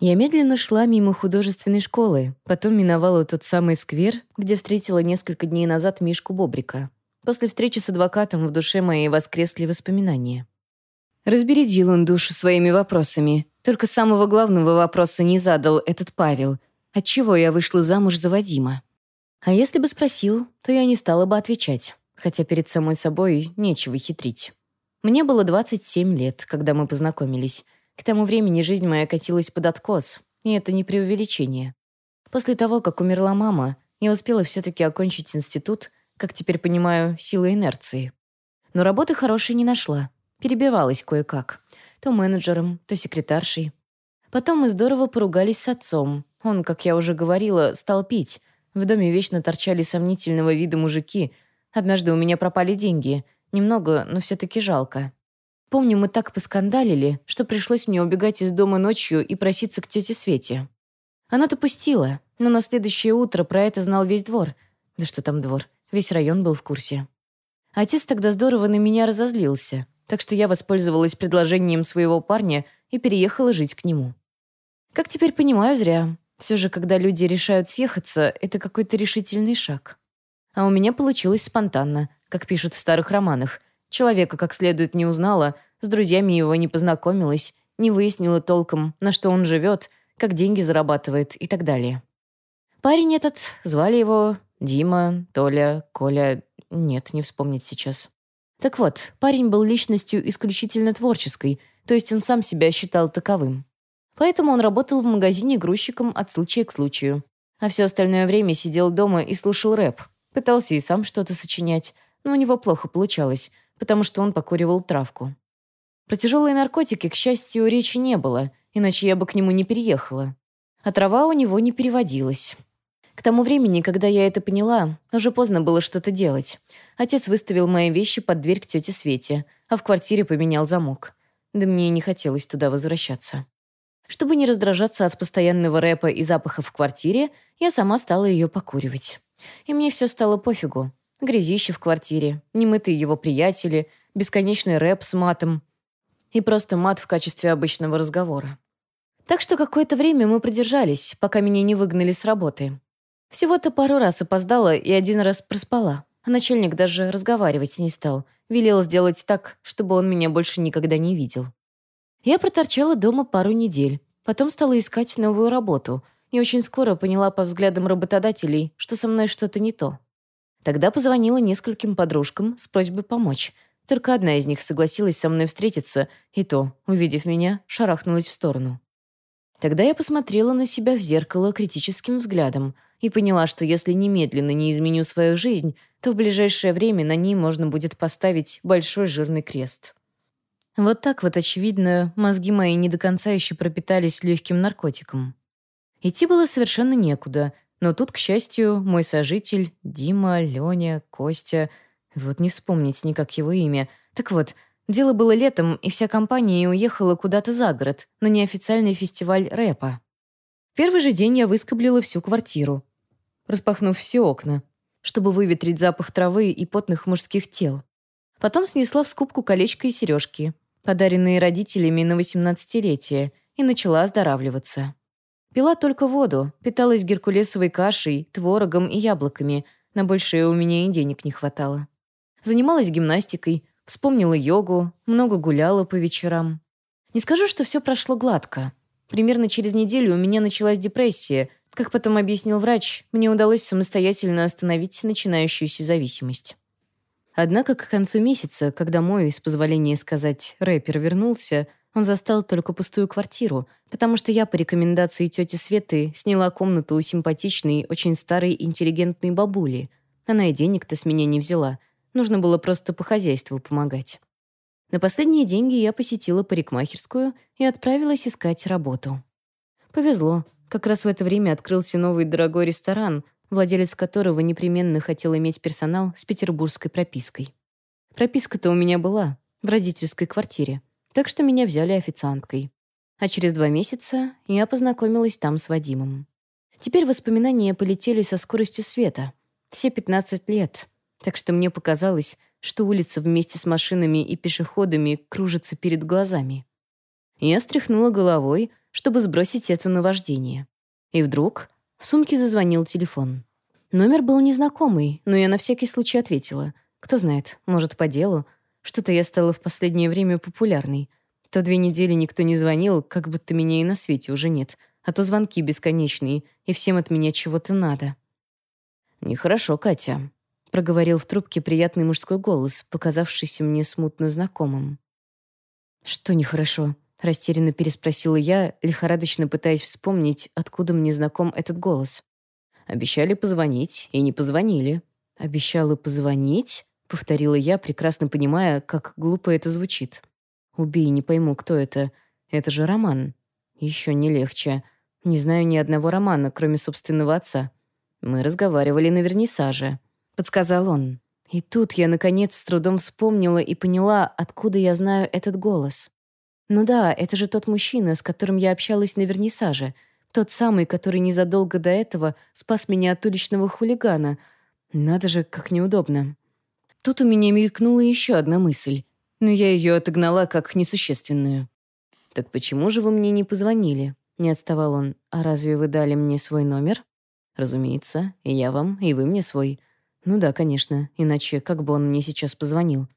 Я медленно шла мимо художественной школы, потом миновала тот самый сквер, где встретила несколько дней назад Мишку Бобрика. После встречи с адвокатом в душе моей воскресли воспоминания. Разбередил он душу своими вопросами. Только самого главного вопроса не задал этот Павел. Отчего я вышла замуж за Вадима? А если бы спросил, то я не стала бы отвечать, хотя перед самой собой нечего хитрить. Мне было 27 лет, когда мы познакомились. К тому времени жизнь моя катилась под откос, и это не преувеличение. После того, как умерла мама, я успела все-таки окончить институт, как теперь понимаю, силой инерции. Но работы хорошей не нашла. Перебивалась кое-как. То менеджером, то секретаршей. Потом мы здорово поругались с отцом. Он, как я уже говорила, стал пить. В доме вечно торчали сомнительного вида мужики. Однажды у меня пропали деньги. Немного, но все-таки жалко. Помню, мы так поскандалили, что пришлось мне убегать из дома ночью и проситься к тете Свете. Она-то пустила, но на следующее утро про это знал весь двор. Да что там двор, весь район был в курсе. Отец тогда здорово на меня разозлился, так что я воспользовалась предложением своего парня и переехала жить к нему. Как теперь понимаю, зря. Все же, когда люди решают съехаться, это какой-то решительный шаг. А у меня получилось спонтанно, как пишут в старых романах – Человека как следует не узнала, с друзьями его не познакомилась, не выяснила толком, на что он живет, как деньги зарабатывает и так далее. Парень этот, звали его Дима, Толя, Коля... Нет, не вспомнить сейчас. Так вот, парень был личностью исключительно творческой, то есть он сам себя считал таковым. Поэтому он работал в магазине грузчиком от случая к случаю. А все остальное время сидел дома и слушал рэп. Пытался и сам что-то сочинять, но у него плохо получалось — потому что он покуривал травку. Про тяжелые наркотики, к счастью, речи не было, иначе я бы к нему не переехала. А трава у него не переводилась. К тому времени, когда я это поняла, уже поздно было что-то делать. Отец выставил мои вещи под дверь к тете Свете, а в квартире поменял замок. Да мне и не хотелось туда возвращаться. Чтобы не раздражаться от постоянного рэпа и запаха в квартире, я сама стала ее покуривать. И мне все стало пофигу. Грязище в квартире, немытые его приятели, бесконечный рэп с матом и просто мат в качестве обычного разговора. Так что какое-то время мы продержались, пока меня не выгнали с работы. Всего-то пару раз опоздала и один раз проспала. А начальник даже разговаривать не стал. Велел сделать так, чтобы он меня больше никогда не видел. Я проторчала дома пару недель. Потом стала искать новую работу. И очень скоро поняла по взглядам работодателей, что со мной что-то не то. Тогда позвонила нескольким подружкам с просьбой помочь. Только одна из них согласилась со мной встретиться, и то, увидев меня, шарахнулась в сторону. Тогда я посмотрела на себя в зеркало критическим взглядом и поняла, что если немедленно не изменю свою жизнь, то в ближайшее время на ней можно будет поставить большой жирный крест. Вот так вот, очевидно, мозги мои не до конца еще пропитались легким наркотиком. Идти было совершенно некуда, но тут, к счастью, мой сожитель Дима, Леня, Костя... Вот не вспомнить никак его имя. Так вот, дело было летом, и вся компания уехала куда-то за город, на неофициальный фестиваль рэпа. Первый же день я выскоблила всю квартиру, распахнув все окна, чтобы выветрить запах травы и потных мужских тел. Потом снесла в скупку колечко и сережки, подаренные родителями на 18-летие, и начала оздоравливаться. Пила только воду, питалась геркулесовой кашей, творогом и яблоками. На большее у меня и денег не хватало. Занималась гимнастикой, вспомнила йогу, много гуляла по вечерам. Не скажу, что все прошло гладко. Примерно через неделю у меня началась депрессия. Как потом объяснил врач, мне удалось самостоятельно остановить начинающуюся зависимость. Однако к концу месяца, когда мой, с позволения сказать, рэпер вернулся, он застал только пустую квартиру, потому что я по рекомендации тети Светы сняла комнату у симпатичной, очень старой интеллигентной бабули. Она и денег-то с меня не взяла. Нужно было просто по хозяйству помогать. На последние деньги я посетила парикмахерскую и отправилась искать работу. Повезло. Как раз в это время открылся новый дорогой ресторан, владелец которого непременно хотел иметь персонал с петербургской пропиской. Прописка-то у меня была, в родительской квартире так что меня взяли официанткой. А через два месяца я познакомилась там с Вадимом. Теперь воспоминания полетели со скоростью света. Все 15 лет. Так что мне показалось, что улица вместе с машинами и пешеходами кружится перед глазами. Я встряхнула головой чтобы сбросить это наваждение. И вдруг в сумке зазвонил телефон. Номер был незнакомый, но я на всякий случай ответила. Кто знает, может, по делу. Что-то я стала в последнее время популярной. То две недели никто не звонил, как будто меня и на свете уже нет. А то звонки бесконечные, и всем от меня чего-то надо. «Нехорошо, Катя», — проговорил в трубке приятный мужской голос, показавшийся мне смутно знакомым. «Что нехорошо?» — растерянно переспросила я, лихорадочно пытаясь вспомнить, откуда мне знаком этот голос. «Обещали позвонить, и не позвонили». «Обещала позвонить?» — повторила я, прекрасно понимая, как глупо это звучит. «Убей, не пойму, кто это. Это же Роман. Еще не легче. Не знаю ни одного романа, кроме собственного отца. Мы разговаривали на вернисаже», — подсказал он. И тут я, наконец, с трудом вспомнила и поняла, откуда я знаю этот голос. Ну да, это же тот мужчина, с которым я общалась на вернисаже. Тот самый, который незадолго до этого спас меня от уличного хулигана. Надо же, как неудобно. Тут у меня мелькнула еще одна мысль, но я ее отогнала как несущественную. «Так почему же вы мне не позвонили?» Не отставал он. «А разве вы дали мне свой номер?» «Разумеется, и я вам, и вы мне свой». «Ну да, конечно, иначе как бы он мне сейчас позвонил?»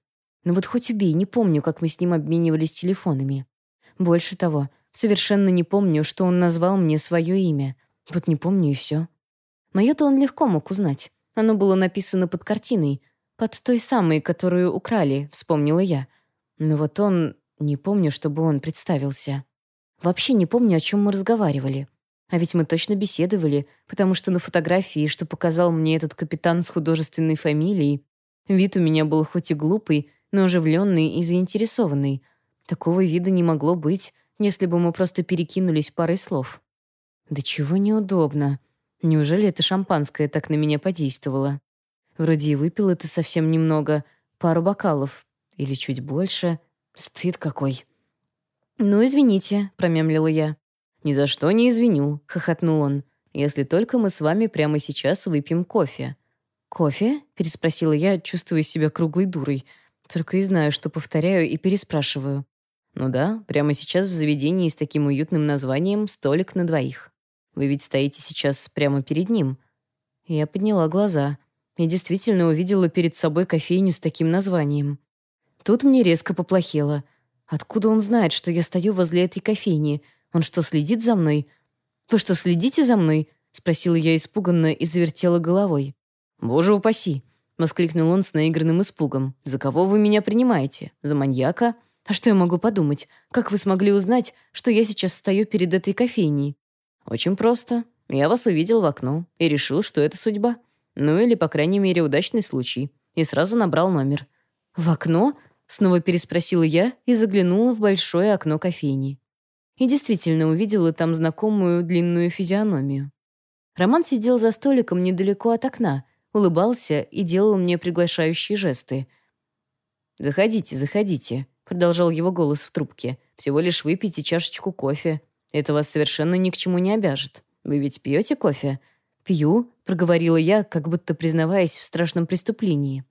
«Ну вот хоть убей, не помню, как мы с ним обменивались телефонами. Больше того, совершенно не помню, что он назвал мне свое имя. Вот не помню и все. Мое-то он легко мог узнать. Оно было написано под картиной, под той самой, которую украли, вспомнила я. Но вот он... Не помню, чтобы он представился. Вообще не помню, о чем мы разговаривали. А ведь мы точно беседовали, потому что на фотографии, что показал мне этот капитан с художественной фамилией, вид у меня был хоть и глупый, но оживленный и заинтересованный. Такого вида не могло быть, если бы мы просто перекинулись парой слов. Да чего неудобно. Неужели это шампанское так на меня подействовало? Вроде и выпил это совсем немного, пару бокалов. Или чуть больше. Стыд какой. «Ну, извините», — промямлила я. «Ни за что не извиню», — хохотнул он. «Если только мы с вами прямо сейчас выпьем кофе». «Кофе?» — переспросила я, чувствуя себя круглой дурой. Только и знаю, что повторяю и переспрашиваю. «Ну да, прямо сейчас в заведении с таким уютным названием «Столик на двоих». Вы ведь стоите сейчас прямо перед ним». Я подняла глаза и действительно увидела перед собой кофейню с таким названием. Тут мне резко поплохело. Откуда он знает, что я стою возле этой кофейни? Он что, следит за мной? Вы что, следите за мной? Спросила я испуганно и завертела головой. «Боже упаси!» — воскликнул он с наигранным испугом. «За кого вы меня принимаете? За маньяка? А что я могу подумать? Как вы смогли узнать, что я сейчас стою перед этой кофейней?» «Очень просто. Я вас увидел в окно и решил, что это судьба. Ну или, по крайней мере, удачный случай. И сразу набрал номер». «В окно?» Снова переспросила я и заглянула в большое окно кофейни. И действительно увидела там знакомую длинную физиономию. Роман сидел за столиком недалеко от окна, улыбался и делал мне приглашающие жесты. «Заходите, заходите», — продолжал его голос в трубке. «Всего лишь выпейте чашечку кофе. Это вас совершенно ни к чему не обяжет. Вы ведь пьете кофе?» «Пью», — проговорила я, как будто признаваясь в страшном преступлении.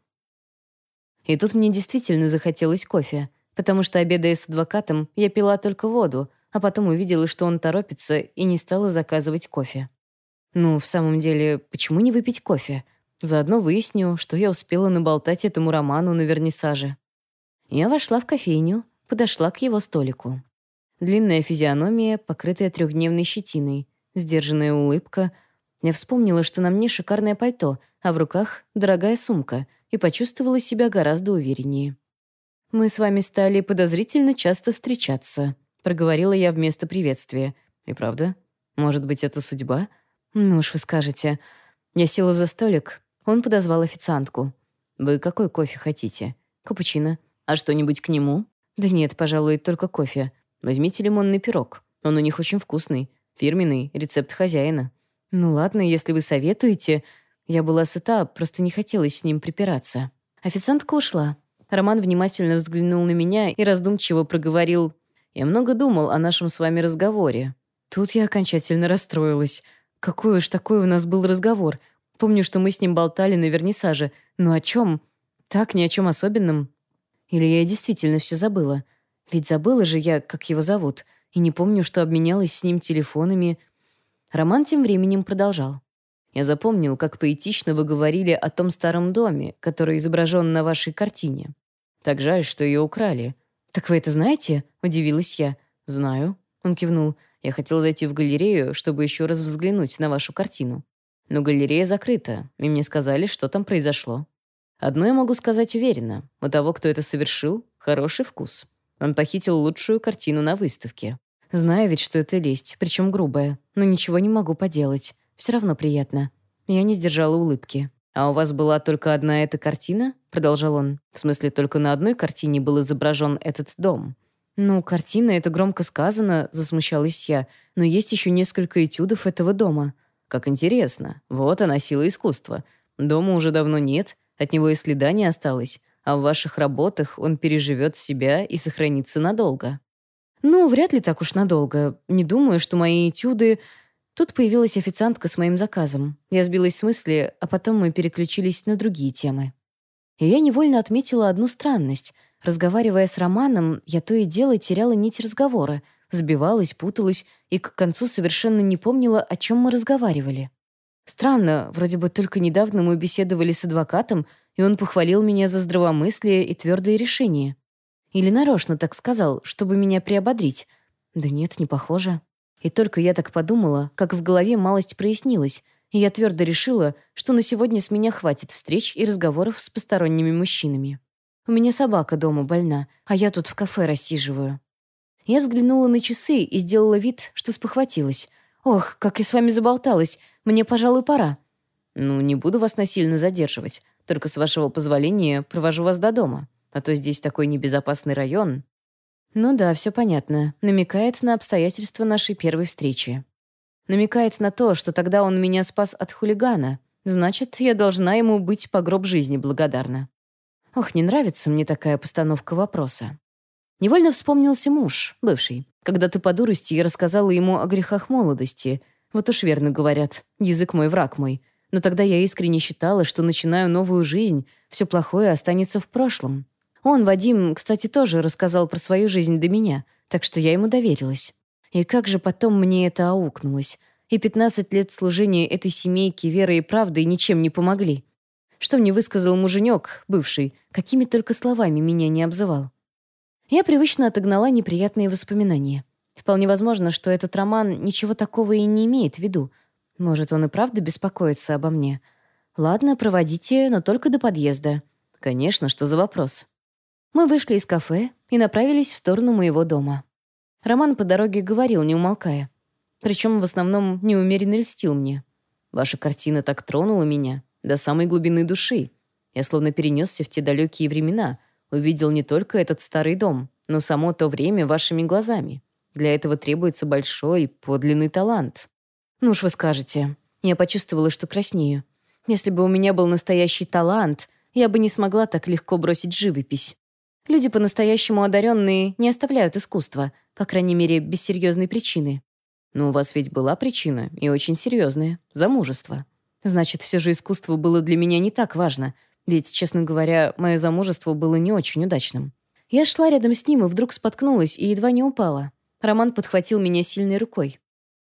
И тут мне действительно захотелось кофе, потому что, обедая с адвокатом, я пила только воду, а потом увидела, что он торопится, и не стала заказывать кофе. Ну, в самом деле, почему не выпить кофе? Заодно выясню, что я успела наболтать этому роману на вернисаже. Я вошла в кофейню, подошла к его столику. Длинная физиономия, покрытая трехдневной щетиной, сдержанная улыбка. Я вспомнила, что на мне шикарное пальто, а в руках дорогая сумка — и почувствовала себя гораздо увереннее. «Мы с вами стали подозрительно часто встречаться», — проговорила я вместо приветствия. «И правда? Может быть, это судьба?» «Ну уж вы скажете». Я села за столик. Он подозвал официантку. «Вы какой кофе хотите?» «Капучино. А что-нибудь к нему?» «Да нет, пожалуй, только кофе. Возьмите лимонный пирог. Он у них очень вкусный. Фирменный, рецепт хозяина». «Ну ладно, если вы советуете...» Я была сыта, просто не хотелось с ним припираться. Официантка ушла. Роман внимательно взглянул на меня и раздумчиво проговорил «Я много думал о нашем с вами разговоре». Тут я окончательно расстроилась. Какой уж такой у нас был разговор. Помню, что мы с ним болтали на вернисаже. Но о чем? Так, ни о чем особенном. Или я действительно все забыла? Ведь забыла же я, как его зовут. и не помню, что обменялась с ним телефонами. Роман тем временем продолжал. Я запомнил, как поэтично вы говорили о том старом доме, который изображен на вашей картине. Так жаль, что ее украли. «Так вы это знаете?» — удивилась я. «Знаю», — он кивнул. «Я хотел зайти в галерею, чтобы еще раз взглянуть на вашу картину. Но галерея закрыта, и мне сказали, что там произошло. Одно я могу сказать уверенно. У того, кто это совершил, хороший вкус. Он похитил лучшую картину на выставке. Знаю ведь, что это лесть, причем грубая, но ничего не могу поделать. Все равно приятно. Я не сдержала улыбки. «А у вас была только одна эта картина?» — продолжал он. «В смысле, только на одной картине был изображен этот дом?» «Ну, картина — это громко сказано», — засмущалась я. «Но есть еще несколько этюдов этого дома». «Как интересно. Вот она, сила искусства. Дома уже давно нет, от него и следа не осталось, а в ваших работах он переживет себя и сохранится надолго». «Ну, вряд ли так уж надолго. Не думаю, что мои этюды...» Тут появилась официантка с моим заказом. Я сбилась с мысли, а потом мы переключились на другие темы. И я невольно отметила одну странность. Разговаривая с Романом, я то и дело теряла нить разговора, сбивалась, путалась и к концу совершенно не помнила, о чем мы разговаривали. Странно, вроде бы только недавно мы беседовали с адвокатом, и он похвалил меня за здравомыслие и твердые решения. Или нарочно так сказал, чтобы меня приободрить. Да нет, не похоже. И только я так подумала, как в голове малость прояснилась, и я твердо решила, что на сегодня с меня хватит встреч и разговоров с посторонними мужчинами. У меня собака дома больна, а я тут в кафе рассиживаю. Я взглянула на часы и сделала вид, что спохватилась. «Ох, как я с вами заболталась. Мне, пожалуй, пора». «Ну, не буду вас насильно задерживать. Только, с вашего позволения, провожу вас до дома. А то здесь такой небезопасный район». Ну да, все понятно. Намекает на обстоятельства нашей первой встречи. Намекает на то, что тогда он меня спас от хулигана. Значит, я должна ему быть по гроб жизни благодарна. Ох, не нравится мне такая постановка вопроса. Невольно вспомнился муж, бывший. Когда-то по дурости я рассказала ему о грехах молодости. Вот уж верно говорят, язык мой, враг мой. Но тогда я искренне считала, что начинаю новую жизнь, все плохое останется в прошлом. Он, Вадим, кстати, тоже рассказал про свою жизнь до меня, так что я ему доверилась. И как же потом мне это аукнулось. И 15 лет служения этой семейке верой и правдой ничем не помогли. Что мне высказал муженек, бывший, какими только словами меня не обзывал. Я привычно отогнала неприятные воспоминания. Вполне возможно, что этот роман ничего такого и не имеет в виду. Может, он и правда беспокоится обо мне. Ладно, проводите, но только до подъезда. Конечно, что за вопрос? Мы вышли из кафе и направились в сторону моего дома. Роман по дороге говорил, не умолкая. Причем в основном неумеренно льстил мне. «Ваша картина так тронула меня, до самой глубины души. Я словно перенесся в те далекие времена, увидел не только этот старый дом, но само то время вашими глазами. Для этого требуется большой, подлинный талант». «Ну уж вы скажете». Я почувствовала, что краснею. Если бы у меня был настоящий талант, я бы не смогла так легко бросить живопись. Люди по-настоящему одаренные не оставляют искусства, по крайней мере, без серьезной причины. Но у вас ведь была причина, и очень серьезная — замужество. Значит, все же искусство было для меня не так важно, ведь, честно говоря, мое замужество было не очень удачным. Я шла рядом с ним и вдруг споткнулась и едва не упала. Роман подхватил меня сильной рукой.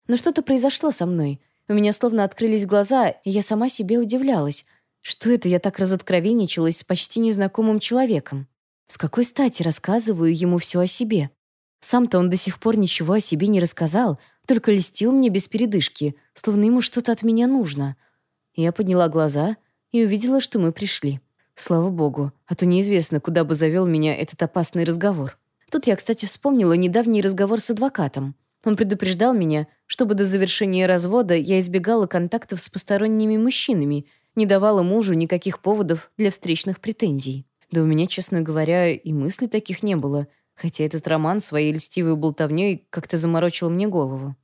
Но что-то произошло со мной. У меня словно открылись глаза, и я сама себе удивлялась. Что это я так разоткровенничалась с почти незнакомым человеком? С какой стати рассказываю ему все о себе? Сам-то он до сих пор ничего о себе не рассказал, только льстил мне без передышки, словно ему что-то от меня нужно. Я подняла глаза и увидела, что мы пришли. Слава богу, а то неизвестно, куда бы завел меня этот опасный разговор. Тут я, кстати, вспомнила недавний разговор с адвокатом. Он предупреждал меня, чтобы до завершения развода я избегала контактов с посторонними мужчинами, не давала мужу никаких поводов для встречных претензий. Да у меня, честно говоря, и мыслей таких не было, хотя этот роман своей льстивой болтовней как-то заморочил мне голову.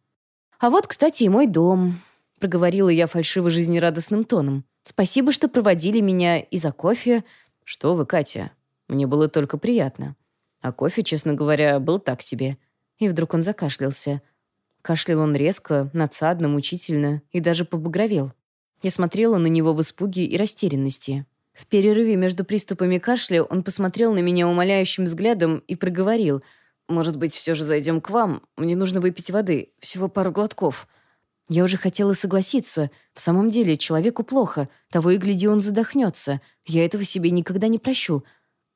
«А вот, кстати, и мой дом», — проговорила я фальшиво-жизнерадостным тоном. «Спасибо, что проводили меня и за кофе». «Что вы, Катя? Мне было только приятно. А кофе, честно говоря, был так себе». И вдруг он закашлялся. Кашлял он резко, надсадно, мучительно и даже побагровел. Я смотрела на него в испуге и растерянности. В перерыве между приступами кашля он посмотрел на меня умоляющим взглядом и проговорил. может быть, все же зайдем к вам? Мне нужно выпить воды, всего пару глотков». Я уже хотела согласиться. В самом деле, человеку плохо. Того и гляди, он задохнется. Я этого себе никогда не прощу.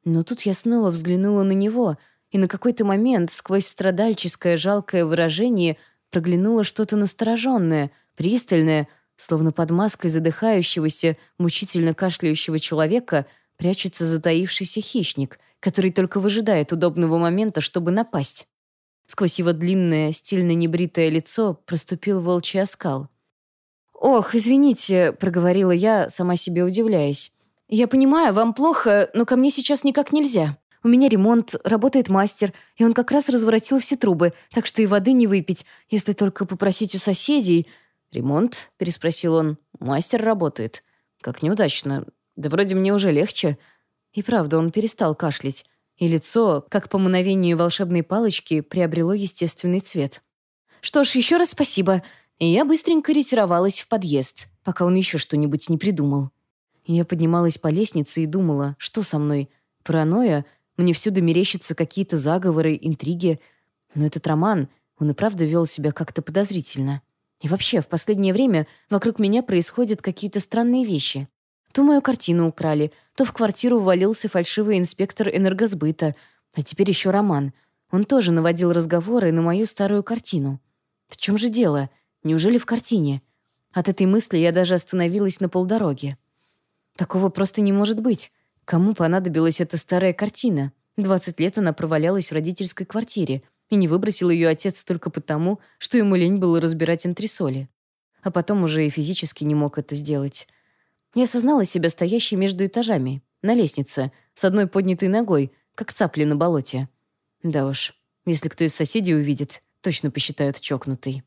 Но тут я снова взглянула на него, и на какой-то момент сквозь страдальческое жалкое выражение проглянуло что-то настороженное, пристальное, словно под маской задыхающегося, мучительно кашляющего человека прячется затаившийся хищник, который только выжидает удобного момента, чтобы напасть. Сквозь его длинное, стильно небритое лицо проступил волчий оскал. «Ох, извините», — проговорила я, сама себе удивляясь. «Я понимаю, вам плохо, но ко мне сейчас никак нельзя. У меня ремонт, работает мастер, и он как раз разворотил все трубы, так что и воды не выпить, если только попросить у соседей». «Ремонт?» — переспросил он. «Мастер работает. Как неудачно. Да вроде мне уже легче». И правда, он перестал кашлять и лицо, как по мановению волшебной палочки, приобрело естественный цвет. «Что ж, еще раз спасибо». И я быстренько ретировалась в подъезд, пока он еще что-нибудь не придумал. Я поднималась по лестнице и думала, что со мной? Паранойя? Мне всюду мерещатся какие-то заговоры, интриги. Но этот роман, он и правда вел себя как-то подозрительно. И вообще, в последнее время вокруг меня происходят какие-то странные вещи. То мою картину украли, то в квартиру ввалился фальшивый инспектор энергосбыта, а теперь еще Роман. Он тоже наводил разговоры на мою старую картину. В чем же дело? Неужели в картине? От этой мысли я даже остановилась на полдороге. Такого просто не может быть. Кому понадобилась эта старая картина? 20 лет она провалялась в родительской квартире, и не выбросил ее отец только потому, что ему лень было разбирать антресоли. А потом уже и физически не мог это сделать. Я осознала себя стоящей между этажами, на лестнице, с одной поднятой ногой, как цапли на болоте. Да уж, если кто из соседей увидит, точно посчитают чокнутой.